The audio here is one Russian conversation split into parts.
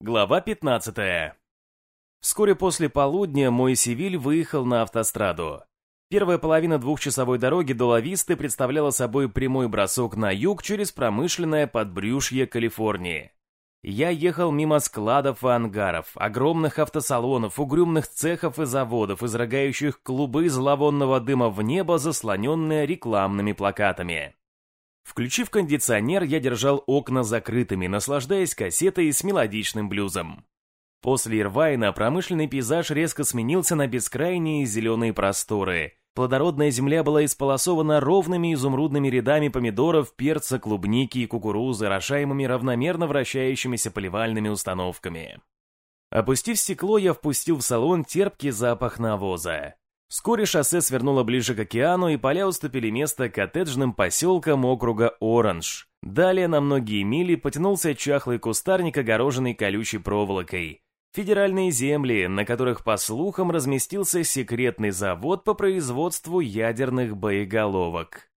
Глава 15. Вскоре после полудня мой Севиль выехал на автостраду. Первая половина двухчасовой дороги до Лависты представляла собой прямой бросок на юг через промышленное подбрюшье Калифорнии. Я ехал мимо складов и ангаров, огромных автосалонов, угрюмных цехов и заводов, изрыгающих клубы зловонного дыма в небо, заслоненные рекламными плакатами. Включив кондиционер, я держал окна закрытыми, наслаждаясь кассетой с мелодичным блюзом. После Ирвайна промышленный пейзаж резко сменился на бескрайние зеленые просторы. Плодородная земля была исполосована ровными изумрудными рядами помидоров, перца, клубники и кукурузы, орошаемыми равномерно вращающимися поливальными установками. Опустив стекло, я впустил в салон терпкий запах навоза. Вскоре шоссе свернуло ближе к океану, и поля уступили место коттеджным поселкам округа Оранж. Далее на многие мили потянулся чахлый кустарник, огороженный колючей проволокой. Федеральные земли, на которых, по слухам, разместился секретный завод по производству ядерных боеголовок.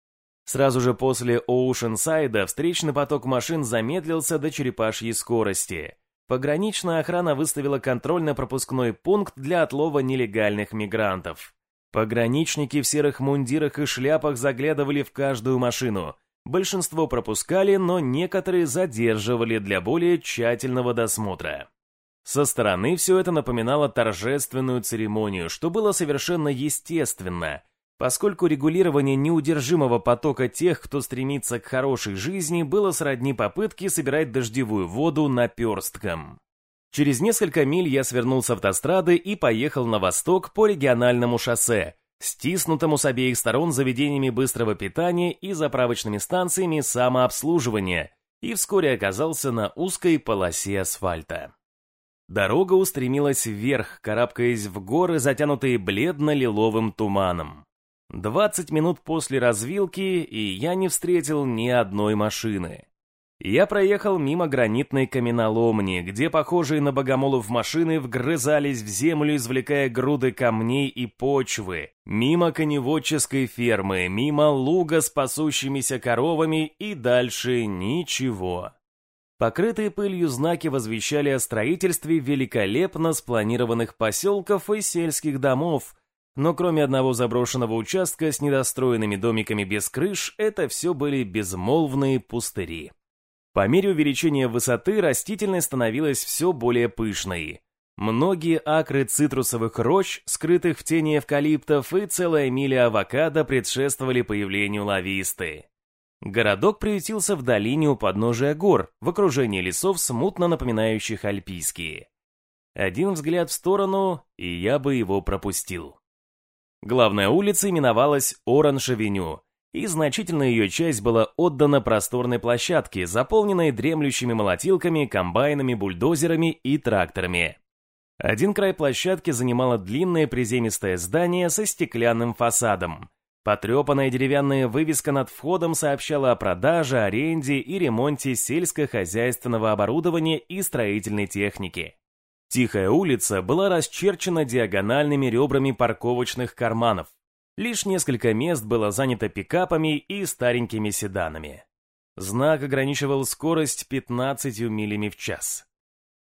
Сразу же после Оушенсайда встречный поток машин замедлился до черепашьей скорости. Пограничная охрана выставила контрольно-пропускной пункт для отлова нелегальных мигрантов. Пограничники в серых мундирах и шляпах заглядывали в каждую машину. Большинство пропускали, но некоторые задерживали для более тщательного досмотра. Со стороны все это напоминало торжественную церемонию, что было совершенно естественно, поскольку регулирование неудержимого потока тех, кто стремится к хорошей жизни, было сродни попытке собирать дождевую воду наперстком. Через несколько миль я свернул с автострады и поехал на восток по региональному шоссе, стиснутому с обеих сторон заведениями быстрого питания и заправочными станциями самообслуживания, и вскоре оказался на узкой полосе асфальта. Дорога устремилась вверх, карабкаясь в горы, затянутые бледно-лиловым туманом. Двадцать минут после развилки, и я не встретил ни одной машины. Я проехал мимо гранитной каменоломни, где похожие на богомолов машины вгрызались в землю, извлекая груды камней и почвы, мимо коневодческой фермы, мимо луга с пасущимися коровами и дальше ничего. Покрытые пылью знаки возвещали о строительстве великолепно спланированных поселков и сельских домов, но кроме одного заброшенного участка с недостроенными домиками без крыш, это все были безмолвные пустыри. По мере увеличения высоты растительность становилась все более пышной. Многие акры цитрусовых рощ, скрытых в тени эвкалиптов, и целая миля авокадо предшествовали появлению лависты. Городок приютился в долине у подножия гор, в окружении лесов, смутно напоминающих альпийские. Один взгляд в сторону, и я бы его пропустил. Главная улица именовалась Оранж-авеню, и значительная ее часть была отдана просторной площадке, заполненной дремлющими молотилками, комбайнами, бульдозерами и тракторами. Один край площадки занимало длинное приземистое здание со стеклянным фасадом. Потрепанная деревянная вывеска над входом сообщала о продаже, аренде и ремонте сельскохозяйственного оборудования и строительной техники. Тихая улица была расчерчена диагональными ребрами парковочных карманов. Лишь несколько мест было занято пикапами и старенькими седанами. Знак ограничивал скорость 15 милями в час.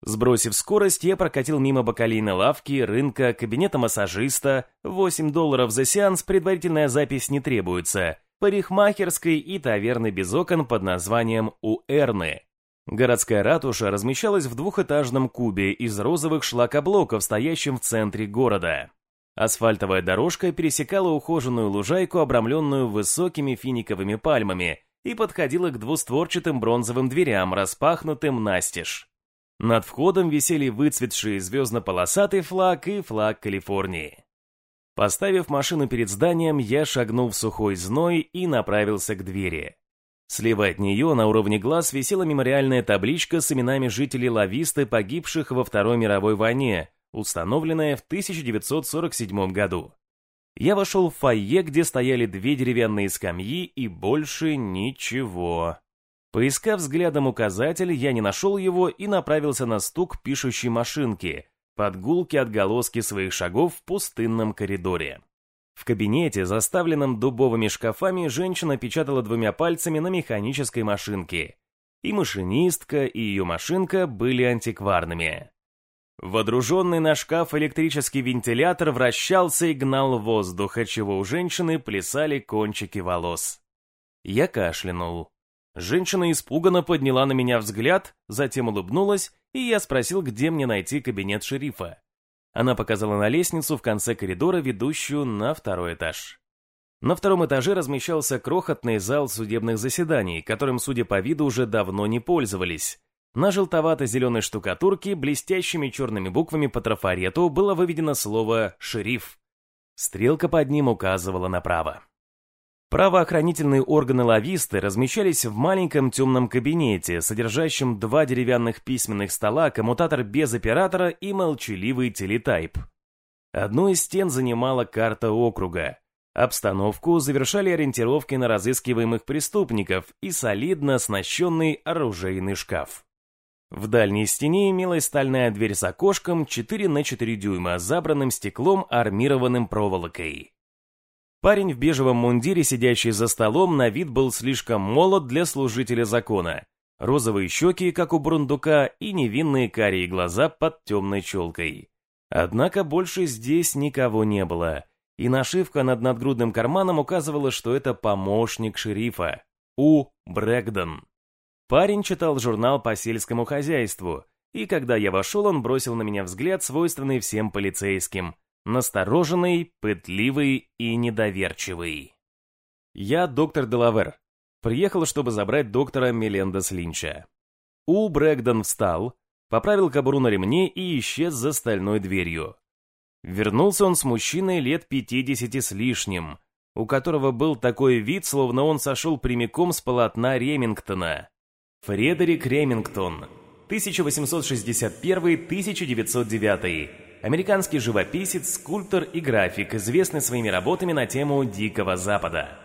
Сбросив скорость, я прокатил мимо бакалейной лавки, рынка, кабинета массажиста, 8 долларов за сеанс, предварительная запись не требуется, парикмахерской и таверны без окон под названием «Уэрны». Городская ратуша размещалась в двухэтажном кубе из розовых шлакоблоков, стоящем в центре города. Асфальтовая дорожка пересекала ухоженную лужайку, обрамленную высокими финиковыми пальмами, и подходила к двустворчатым бронзовым дверям, распахнутым настежь. Над входом висели выцветшие звездно-полосатый флаг и флаг Калифорнии. Поставив машину перед зданием, я шагнул в сухой зной и направился к двери. Слева от нее на уровне глаз висела мемориальная табличка с именами жителей Лависты, погибших во Второй мировой войне, установленная в 1947 году. Я вошел в фойе, где стояли две деревянные скамьи и больше ничего. Поискав взглядом указатель, я не нашел его и направился на стук пишущей машинки, под гулки отголоски своих шагов в пустынном коридоре. В кабинете, заставленном дубовыми шкафами, женщина печатала двумя пальцами на механической машинке. И машинистка, и ее машинка были антикварными. Водруженный на шкаф электрический вентилятор вращался и гнал воздух, отчего у женщины плясали кончики волос. Я кашлянул. Женщина испуганно подняла на меня взгляд, затем улыбнулась, и я спросил, где мне найти кабинет шерифа. Она показала на лестницу в конце коридора, ведущую на второй этаж. На втором этаже размещался крохотный зал судебных заседаний, которым, судя по виду, уже давно не пользовались. На желтовато-зеленой штукатурке блестящими черными буквами по трафарету было выведено слово «шериф». Стрелка под ним указывала направо. Правоохранительные органы лависты размещались в маленьком темном кабинете, содержащем два деревянных письменных стола, коммутатор без оператора и молчаливый телетайп. Одну из стен занимала карта округа. Обстановку завершали ориентировки на разыскиваемых преступников и солидно оснащенный оружейный шкаф. В дальней стене имелась стальная дверь с окошком 4 на 4 дюйма, забранным стеклом, армированным проволокой. Парень в бежевом мундире, сидящий за столом, на вид был слишком молод для служителя закона. Розовые щеки, как у бурундука, и невинные карие глаза под темной челкой. Однако больше здесь никого не было, и нашивка над надгрудным карманом указывала, что это помощник шерифа. У. Брэкдон. Парень читал журнал по сельскому хозяйству, и когда я вошел, он бросил на меня взгляд, свойственный всем полицейским – Настороженный, пытливый и недоверчивый. Я доктор Делавер. Приехал, чтобы забрать доктора Мелендес Линча. У Брэгдон встал, поправил кобуру на ремне и исчез за стальной дверью. Вернулся он с мужчиной лет пятидесяти с лишним, у которого был такой вид, словно он сошел прямиком с полотна Ремингтона. Фредерик Ремингтон, 1861-1909 американский живописец, скульптор и график, известный своими работами на тему Дикого Запада.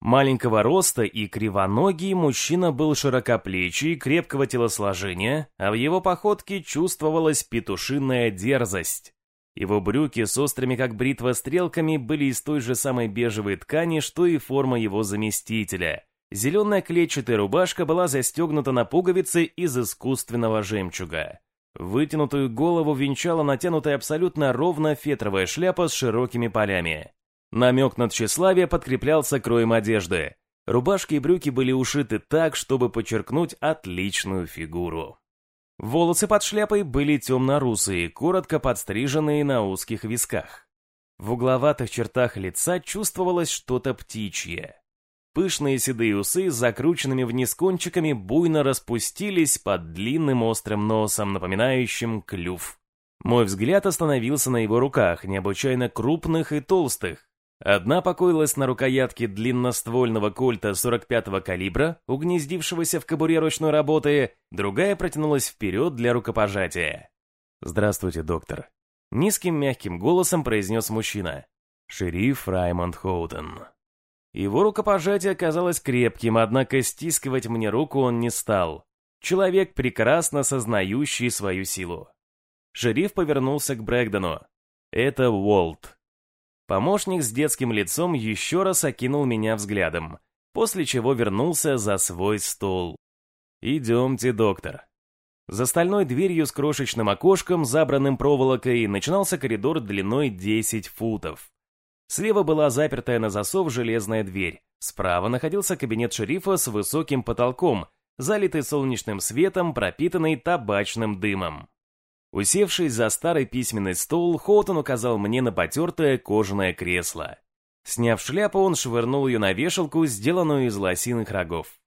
Маленького роста и кривоногий мужчина был широкоплечий, крепкого телосложения, а в его походке чувствовалась петушиная дерзость. Его брюки с острыми как бритва стрелками были из той же самой бежевой ткани, что и форма его заместителя. Зеленая клетчатая рубашка была застегнута на пуговицы из искусственного жемчуга. Вытянутую голову венчала натянутая абсолютно ровно фетровая шляпа с широкими полями. Намек на тщеславие подкреплялся кроем одежды. Рубашки и брюки были ушиты так, чтобы подчеркнуть отличную фигуру. Волосы под шляпой были темно-русые, коротко подстриженные на узких висках. В угловатых чертах лица чувствовалось что-то птичье. Пышные седые усы с закрученными вниз кончиками буйно распустились под длинным острым носом, напоминающим клюв. Мой взгляд остановился на его руках, необычайно крупных и толстых. Одна покоилась на рукоятке длинноствольного кольта 45-го калибра, угнездившегося в кобуре ручной работы, другая протянулась вперед для рукопожатия. «Здравствуйте, доктор», — низким мягким голосом произнес мужчина. «Шериф Раймонд Хоутен». Его рукопожатие оказалось крепким, однако стискивать мне руку он не стал. Человек, прекрасно сознающий свою силу. Шериф повернулся к Брэгдону. Это Уолт. Помощник с детским лицом еще раз окинул меня взглядом, после чего вернулся за свой стол. «Идемте, доктор». За стальной дверью с крошечным окошком, забранным проволокой, начинался коридор длиной 10 футов. Слева была запертая на засов железная дверь. Справа находился кабинет шерифа с высоким потолком, залитый солнечным светом, пропитанный табачным дымом. Усевшись за старый письменный стол, Хоутон указал мне на потертое кожаное кресло. Сняв шляпу, он швырнул ее на вешалку, сделанную из лосиных рогов.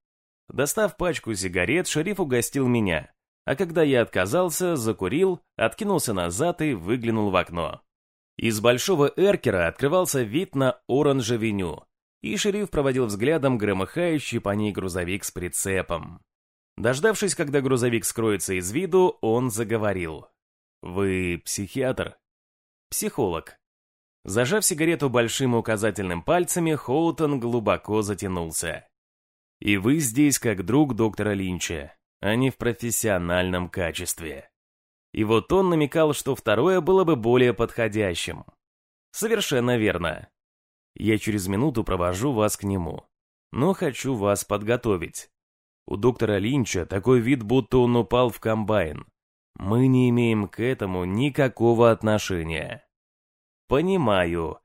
Достав пачку сигарет, шериф угостил меня, а когда я отказался, закурил, откинулся назад и выглянул в окно. Из большого эркера открывался вид на Оранж-авеню, и шериф проводил взглядом громыхающий по ней грузовик с прицепом. Дождавшись, когда грузовик скроется из виду, он заговорил. «Вы психиатр?» «Психолог». Зажав сигарету большим указательным пальцами, Хоутон глубоко затянулся. «И вы здесь как друг доктора Линча, а не в профессиональном качестве». И вот он намекал, что второе было бы более подходящим. Совершенно верно. Я через минуту провожу вас к нему. Но хочу вас подготовить. У доктора Линча такой вид, будто он упал в комбайн. Мы не имеем к этому никакого отношения. Понимаю.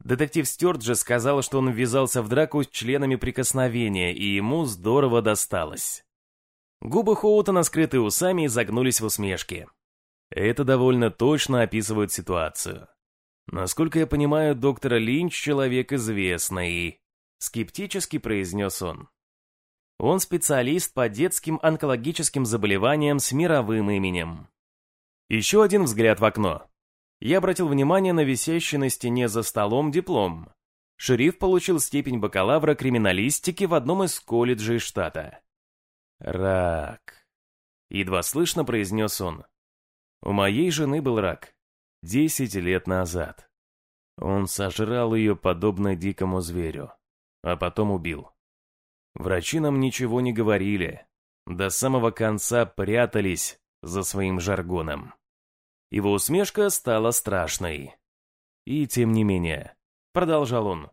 Детектив Стюарт же сказал, что он ввязался в драку с членами прикосновения, и ему здорово досталось. Губы Хоутона, скрытые усами, изогнулись в усмешке. Это довольно точно описывает ситуацию. Насколько я понимаю, доктор Линч человек известный, скептически произнес он. Он специалист по детским онкологическим заболеваниям с мировым именем. Еще один взгляд в окно. Я обратил внимание на висящий на стене за столом диплом. Шериф получил степень бакалавра криминалистики в одном из колледжей штата. «Рак», — едва слышно произнес он. «У моей жены был рак. Десять лет назад. Он сожрал ее подобно дикому зверю, а потом убил. Врачи нам ничего не говорили. До самого конца прятались за своим жаргоном. Его усмешка стала страшной. И тем не менее, продолжал он,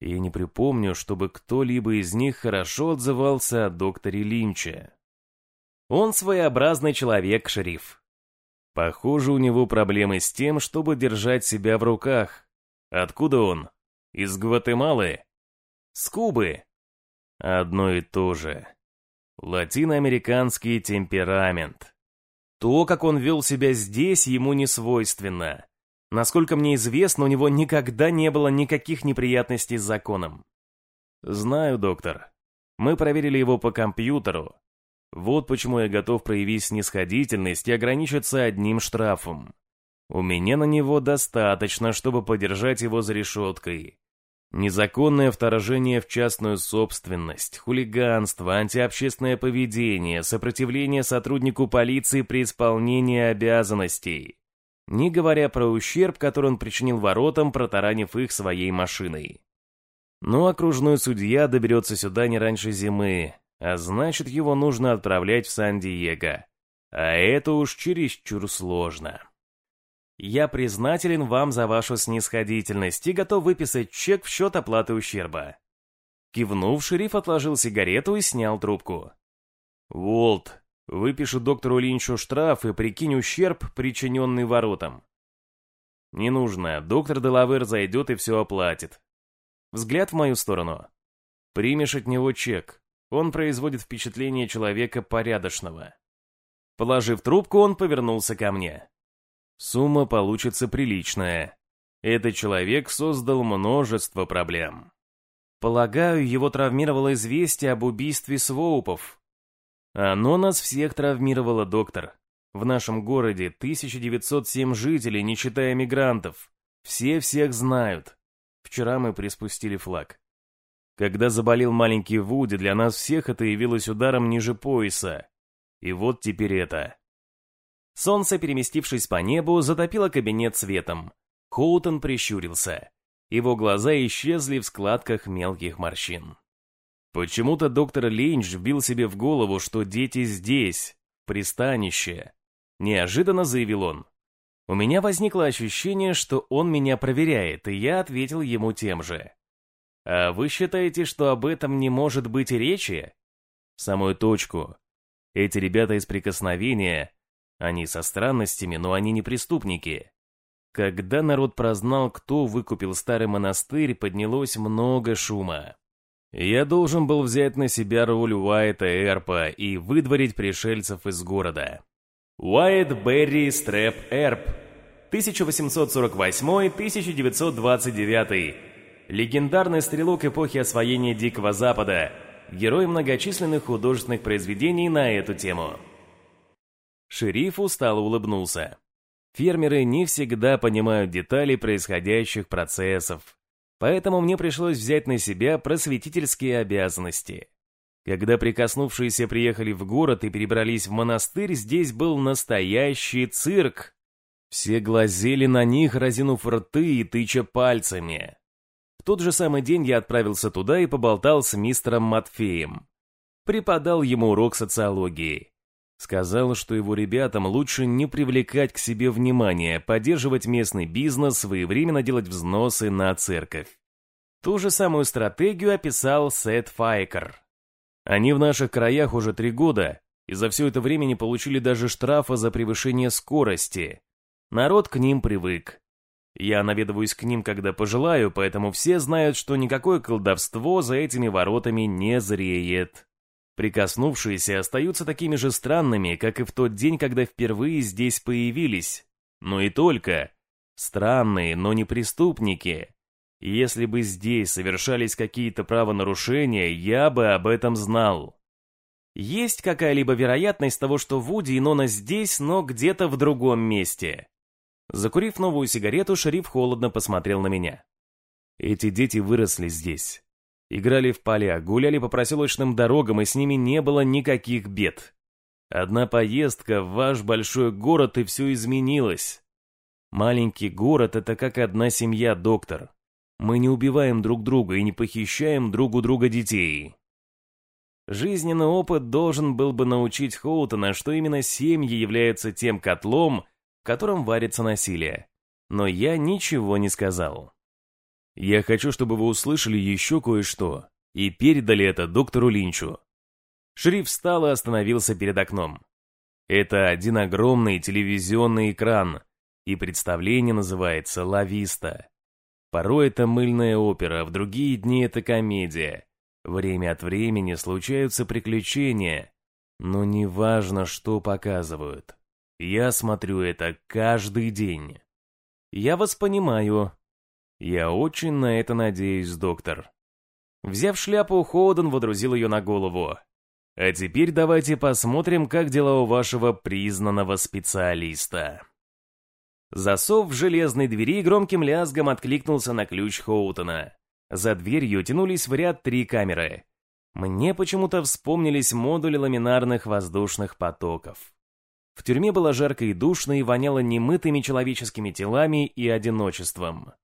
я не припомню, чтобы кто-либо из них хорошо отзывался о докторе Линче. Он своеобразный человек, шериф. Похоже, у него проблемы с тем, чтобы держать себя в руках. Откуда он? Из Гватемалы? С Кубы? Одно и то же. Латиноамериканский темперамент. То, как он вел себя здесь, ему не свойственно. Насколько мне известно, у него никогда не было никаких неприятностей с законом. Знаю, доктор. Мы проверили его по компьютеру. Вот почему я готов проявить снисходительность и ограничиться одним штрафом. У меня на него достаточно, чтобы подержать его за решеткой. Незаконное вторжение в частную собственность, хулиганство, антиобщественное поведение, сопротивление сотруднику полиции при исполнении обязанностей. Не говоря про ущерб, который он причинил воротам, протаранив их своей машиной. Но окружной судья доберется сюда не раньше зимы, а значит, его нужно отправлять в Сан-Диего. А это уж чересчур сложно. Я признателен вам за вашу снисходительность и готов выписать чек в счет оплаты ущерба». Кивнув, шериф отложил сигарету и снял трубку. «Волт, выпишу доктору Линчу штраф и прикинь ущерб, причиненный воротам». «Не нужно, доктор Делавер зайдет и все оплатит». Взгляд в мою сторону. «Примешь от него чек. Он производит впечатление человека порядочного». Положив трубку, он повернулся ко мне. Сумма получится приличная. Этот человек создал множество проблем. Полагаю, его травмировало известие об убийстве Своупов. Оно нас всех травмировало, доктор. В нашем городе 1907 жителей, не считая мигрантов. Все всех знают. Вчера мы приспустили флаг. Когда заболел маленький Вуди, для нас всех это явилось ударом ниже пояса. И вот теперь это. Солнце, переместившись по небу, затопило кабинет светом. Хоутон прищурился. Его глаза исчезли в складках мелких морщин. Почему-то доктор Линч вбил себе в голову, что дети здесь, в пристанище. Неожиданно заявил он. У меня возникло ощущение, что он меня проверяет, и я ответил ему тем же. А вы считаете, что об этом не может быть речи? Самую точку. Эти ребята из прикосновения они со странностями, но они не преступники. Когда народ прознал, кто выкупил старый монастырь, поднялось много шума. Я должен был взять на себя роль Уайта Эрпа и выдворить пришельцев из города. Уайт Берри Стрэп Эрп, 1848-1929. Легендарный стрелок эпохи освоения Дикого Запада, герой многочисленных художественных произведений на эту тему. Шериф устало улыбнулся. Фермеры не всегда понимают детали происходящих процессов, поэтому мне пришлось взять на себя просветительские обязанности. Когда прикоснувшиеся приехали в город и перебрались в монастырь, здесь был настоящий цирк. Все глазели на них, разинув рты и тыча пальцами. В тот же самый день я отправился туда и поболтал с мистером Матфеем. Преподал ему урок социологии. Сказал, что его ребятам лучше не привлекать к себе внимания, поддерживать местный бизнес, своевременно делать взносы на церковь. Ту же самую стратегию описал Сет Файкер. Они в наших краях уже три года, и за все это время не получили даже штрафа за превышение скорости. Народ к ним привык. Я наведываюсь к ним, когда пожелаю, поэтому все знают, что никакое колдовство за этими воротами не зреет. Прикоснувшиеся остаются такими же странными, как и в тот день, когда впервые здесь появились. Но и только. Странные, но не преступники. Если бы здесь совершались какие-то правонарушения, я бы об этом знал. Есть какая-либо вероятность того, что Вуди и Нона здесь, но где-то в другом месте? Закурив новую сигарету, шериф холодно посмотрел на меня. Эти дети выросли здесь. Играли в поля, гуляли по проселочным дорогам, и с ними не было никаких бед. Одна поездка в ваш большой город, и все изменилось. Маленький город — это как одна семья, доктор. Мы не убиваем друг друга и не похищаем друг у друга детей. Жизненный опыт должен был бы научить Хоутона, что именно семьи являются тем котлом, в котором варится насилие. Но я ничего не сказал. Я хочу, чтобы вы услышали еще кое-что и передали это доктору Линчу. Шериф встал и остановился перед окном. Это один огромный телевизионный экран, и представление называется «Лависта». Порой это мыльная опера, в другие дни это комедия. Время от времени случаются приключения, но неважно, что показывают. Я смотрю это каждый день. Я вас понимаю. Я очень на это надеюсь, доктор. Взяв шляпу, Хоуден водрузил ее на голову. А теперь давайте посмотрим, как дела у вашего признанного специалиста. Засов в железной двери громким лязгом откликнулся на ключ Хоутона. За дверью тянулись в ряд три камеры. Мне почему-то вспомнились модули ламинарных воздушных потоков. В тюрьме было жарко и душно и воняло немытыми человеческими телами и одиночеством.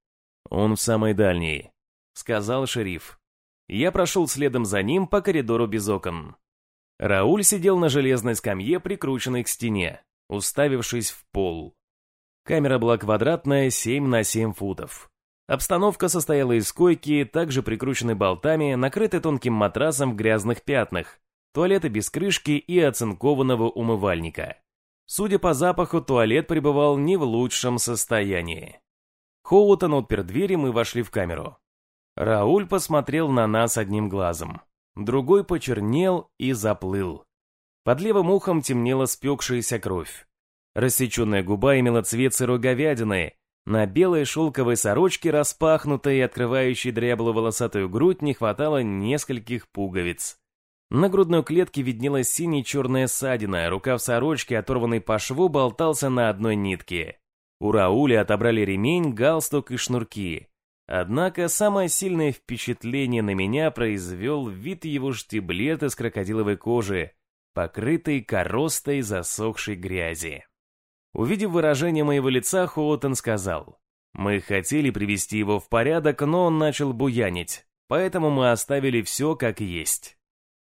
«Он в самой дальней», — сказал шериф. Я прошел следом за ним по коридору без окон. Рауль сидел на железной скамье, прикрученной к стене, уставившись в пол. Камера была квадратная, 7 на 7 футов. Обстановка состояла из койки, также прикрученной болтами, накрытой тонким матрасом в грязных пятнах, туалета без крышки и оцинкованного умывальника. Судя по запаху, туалет пребывал не в лучшем состоянии. Хоутон отпер дверь, и мы вошли в камеру. Рауль посмотрел на нас одним глазом. Другой почернел и заплыл. Под левым ухом темнела спекшаяся кровь. Рассеченная губа имела цвет сырой говядины, на белой шелковой сорочке, распахнутой и открывающей дряблую волосатую грудь, не хватало нескольких пуговиц. На грудной клетке виднелась сине-черная ссадина, рукав сорочки, оторванный по шву, болтался на одной нитке. У Рауля отобрали ремень, галстук и шнурки. Однако самое сильное впечатление на меня произвел вид его штиблет из крокодиловой кожи, покрытой коростой засохшей грязи. Увидев выражение моего лица, Хоутон сказал, «Мы хотели привести его в порядок, но он начал буянить, поэтому мы оставили все как есть».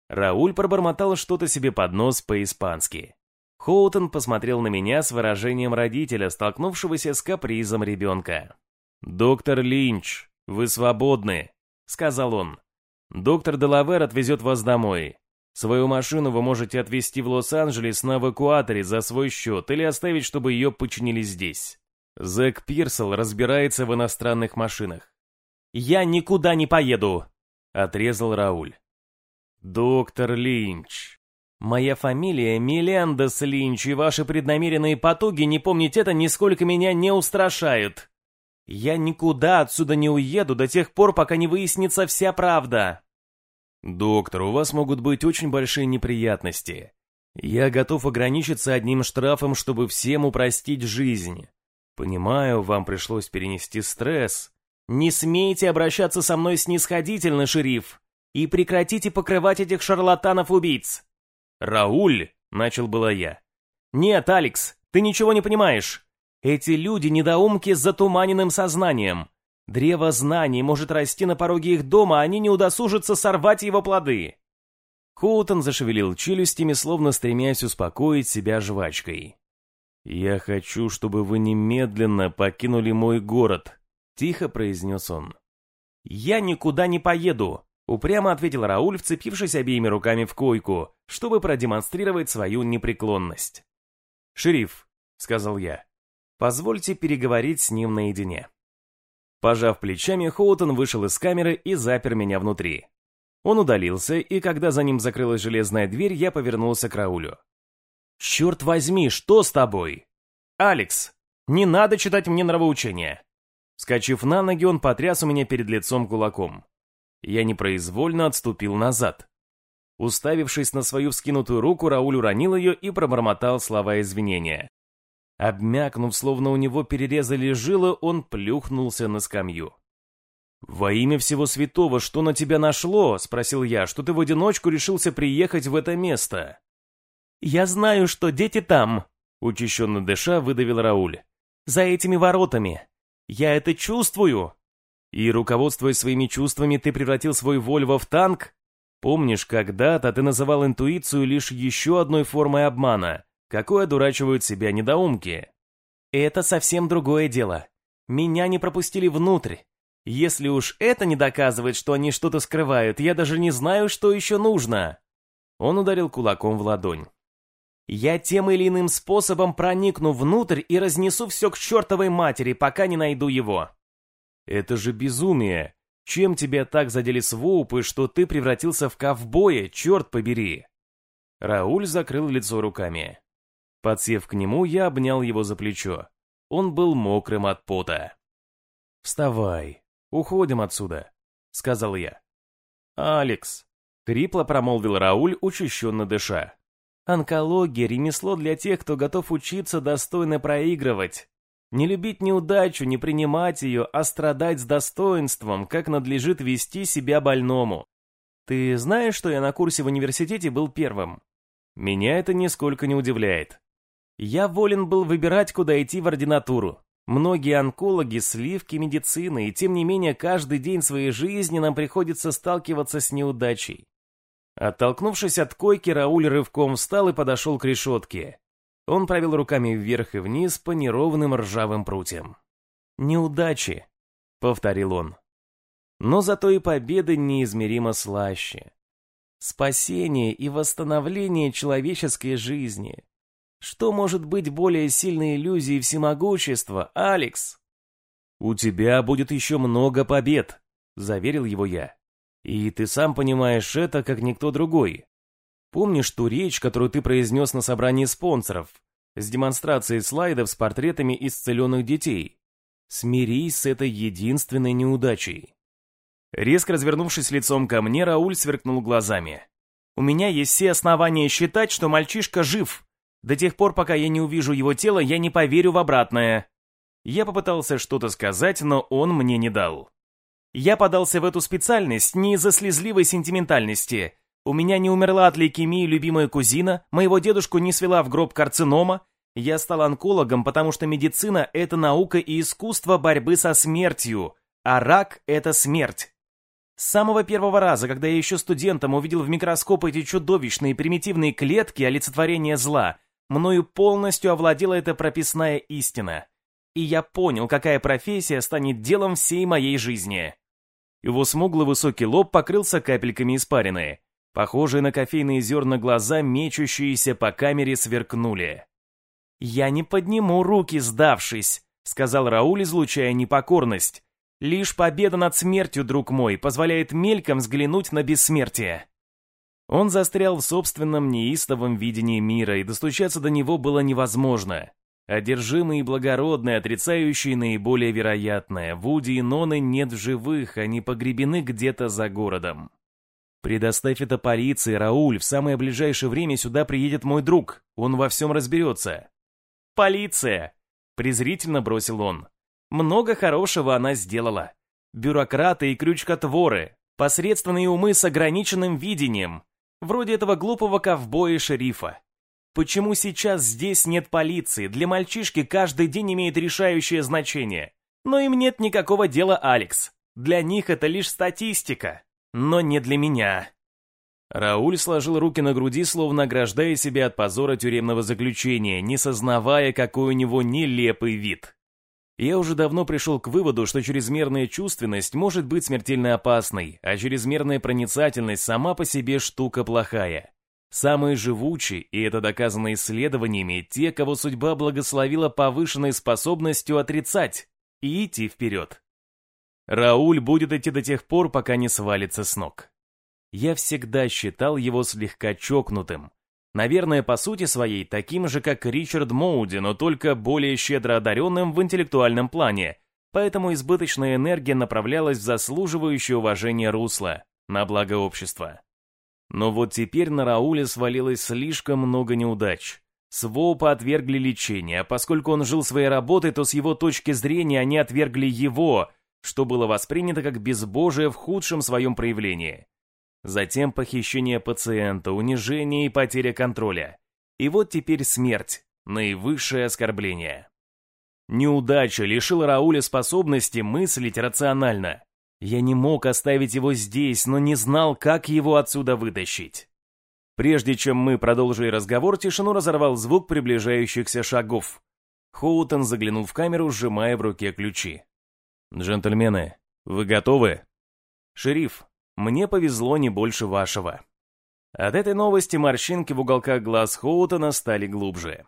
Рауль пробормотал что-то себе под нос по-испански. Хоутон посмотрел на меня с выражением родителя, столкнувшегося с капризом ребенка. «Доктор Линч, вы свободны», — сказал он. «Доктор Делавер отвезет вас домой. Свою машину вы можете отвезти в Лос-Анджелес на эвакуаторе за свой счет или оставить, чтобы ее починили здесь. Зэк Пирсел разбирается в иностранных машинах. «Я никуда не поеду!» — отрезал Рауль. «Доктор Линч. Моя фамилия Мелендес Линч, и ваши преднамеренные потуги не помнить это нисколько меня не устрашают. Я никуда отсюда не уеду до тех пор, пока не выяснится вся правда». «Доктор, у вас могут быть очень большие неприятности. Я готов ограничиться одним штрафом, чтобы всем упростить жизнь. Понимаю, вам пришлось перенести стресс. Не смейте обращаться со мной снисходительно, шериф, и прекратите покрывать этих шарлатанов-убийц». «Рауль!» — начал было я. «Нет, Алекс, ты ничего не понимаешь. Эти люди недоумки с затуманенным сознанием. Древо знаний может расти на пороге их дома, а они не удосужатся сорвать его плоды. Хоутон зашевелил челюстями, словно стремясь успокоить себя жвачкой. «Я хочу, чтобы вы немедленно покинули мой город», — тихо произнес он. «Я никуда не поеду. Упрямо ответил Рауль, вцепившись обеими руками в койку, чтобы продемонстрировать свою непреклонность. «Шериф», — сказал я, — «позвольте переговорить с ним наедине». Пожав плечами, Хоутон вышел из камеры и запер меня внутри. Он удалился, и когда за ним закрылась железная дверь, я повернулся к Раулю. «Черт возьми, что с тобой?» «Алекс, не надо читать мне нравоучения!» Скачив на ноги, он потряс у меня перед лицом кулаком. Я непроизвольно отступил назад. Уставившись на свою вскинутую руку, Рауль уронил ее и пробормотал слова извинения. Обмякнув, словно у него перерезали жилы, он плюхнулся на скамью. «Во имя всего святого, что на тебя нашло?» — спросил я, что ты в одиночку решился приехать в это место. «Я знаю, что дети там», — учащенно дыша выдавил Рауль. «За этими воротами. Я это чувствую». «И, руководствуясь своими чувствами, ты превратил свой Вольво в танк?» «Помнишь, когда-то ты называл интуицию лишь еще одной формой обмана, какой одурачивают себя недоумки?» «Это совсем другое дело. Меня не пропустили внутрь. Если уж это не доказывает, что они что-то скрывают, я даже не знаю, что еще нужно». Он ударил кулаком в ладонь. «Я тем или иным способом проникну внутрь и разнесу все к чертовой матери, пока не найду его». «Это же безумие! Чем тебя так задели своупы, что ты превратился в ковбоя, черт побери?» Рауль закрыл лицо руками. Подсев к нему, я обнял его за плечо. Он был мокрым от пота. «Вставай, уходим отсюда», — сказал я. «Алекс», — хрипло промолвил Рауль, учащенно дыша. «Онкология — ремесло для тех, кто готов учиться достойно проигрывать. Не любить неудачу, не принимать ее, а страдать с достоинством, как надлежит вести себя больному. Ты знаешь, что я на курсе в университете был первым? Меня это нисколько не удивляет. Я волен был выбирать, куда идти в ординатуру. Многие онкологи – сливки медицины, и тем не менее каждый день своей жизни нам приходится сталкиваться с неудачей. Оттолкнувшись от койки, Рауль рывком встал и подошел к решетке. Он провел руками вверх и вниз по неровным ржавым прутьям. «Неудачи», — повторил он. «Но зато и победы неизмеримо слаще. Спасение и восстановление человеческой жизни. Что может быть более сильной иллюзией всемогущества, Алекс?» «У тебя будет еще много побед», — заверил его я. «И ты сам понимаешь это, как никто другой. Помнишь ту речь, которую ты произнес на собрании спонсоров, с демонстрацией слайдов с портретами исцеленных детей? Смирись с этой единственной неудачей. Резко развернувшись лицом ко мне, Рауль сверкнул глазами. «У меня есть все основания считать, что мальчишка жив. До тех пор, пока я не увижу его тело, я не поверю в обратное». Я попытался что-то сказать, но он мне не дал. Я подался в эту специальность не из-за слезливой сентиментальности, у меня не умерла от лейкемии любимая кузина, моего дедушку не свела в гроб карцинома. Я стал онкологом, потому что медицина – это наука и искусство борьбы со смертью, а рак – это смерть. С самого первого раза, когда я еще студентом увидел в микроскоп эти чудовищные примитивные клетки олицетворения зла, мною полностью овладела эта прописная истина. И я понял, какая профессия станет делом всей моей жизни. Его смуглый высокий лоб покрылся капельками испарины. Похожие на кофейные зерна глаза, мечущиеся по камере, сверкнули. «Я не подниму руки, сдавшись», — сказал Рауль, излучая непокорность. «Лишь победа над смертью, друг мой, позволяет мельком взглянуть на бессмертие». Он застрял в собственном неистовом видении мира, и достучаться до него было невозможно. Одержимые и благородные, отрицающие наиболее вероятное, Вуди и Ноны нет в живых, они погребены где-то за городом. «Предоставь это полиции, Рауль, в самое ближайшее время сюда приедет мой друг, он во всем разберется». «Полиция!» — презрительно бросил он. «Много хорошего она сделала. Бюрократы и крючкотворы, посредственные умы с ограниченным видением, вроде этого глупого ковбоя-шерифа. Почему сейчас здесь нет полиции? Для мальчишки каждый день имеет решающее значение. Но им нет никакого дела, Алекс. Для них это лишь статистика но не для меня». Рауль сложил руки на груди, словно ограждая себя от позора тюремного заключения, не сознавая, какой у него нелепый вид. Я уже давно пришел к выводу, что чрезмерная чувственность может быть смертельно опасной, а чрезмерная проницательность сама по себе штука плохая. Самые живучие, и это доказано исследованиями, те, кого судьба благословила повышенной способностью отрицать и идти вперед. Рауль будет идти до тех пор, пока не свалится с ног. Я всегда считал его слегка чокнутым. Наверное, по сути своей, таким же, как Ричард Моуди, но только более щедро одаренным в интеллектуальном плане, поэтому избыточная энергия направлялась в заслуживающее уважения русло, на благо общества. Но вот теперь на Рауле свалилось слишком много неудач. Своупа отвергли лечение, а поскольку он жил своей работой, то с его точки зрения они отвергли его, что было воспринято как безбожие в худшем своем проявлении. Затем похищение пациента, унижение и потеря контроля. И вот теперь смерть, наивысшее оскорбление. Неудача лишила Рауля способности мыслить рационально. Я не мог оставить его здесь, но не знал, как его отсюда вытащить. Прежде чем мы продолжили разговор, тишину разорвал звук приближающихся шагов. Хоутон заглянул в камеру, сжимая в руке ключи. «Джентльмены, вы готовы?» «Шериф, мне повезло не больше вашего». От этой новости морщинки в уголках глаз Хоутона стали глубже.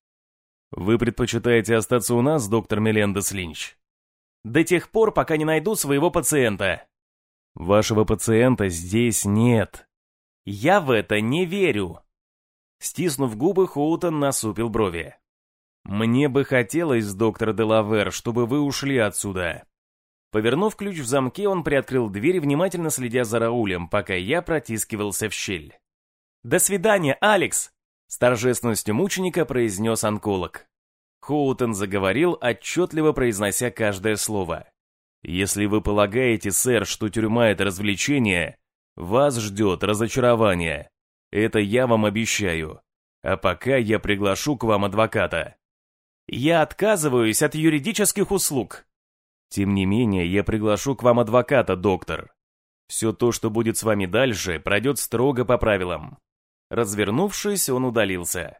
«Вы предпочитаете остаться у нас, доктор Мелендес Линч?» До тех пор, пока не найду своего пациента. Вашего пациента здесь нет. Я в это не верю. Стиснув губы, Хоутон насупил брови. «Мне бы хотелось, доктор Делавер, чтобы вы ушли отсюда». Повернув ключ в замке, он приоткрыл дверь, внимательно следя за Раулем, пока я протискивался в щель. «До свидания, Алекс!» С торжественностью мученика произнес онколог. Хоутон заговорил, отчетливо произнося каждое слово. «Если вы полагаете, сэр, что тюрьма — это развлечение, вас ждет разочарование. Это я вам обещаю. А пока я приглашу к вам адвоката». «Я отказываюсь от юридических услуг». «Тем не менее, я приглашу к вам адвоката, доктор. Все то, что будет с вами дальше, пройдет строго по правилам». Развернувшись, он удалился.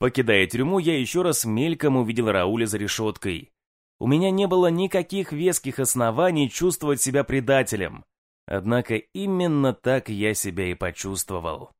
Покидая тюрьму, я еще раз мельком увидел Рауля за решеткой. У меня не было никаких веских оснований чувствовать себя предателем. Однако именно так я себя и почувствовал.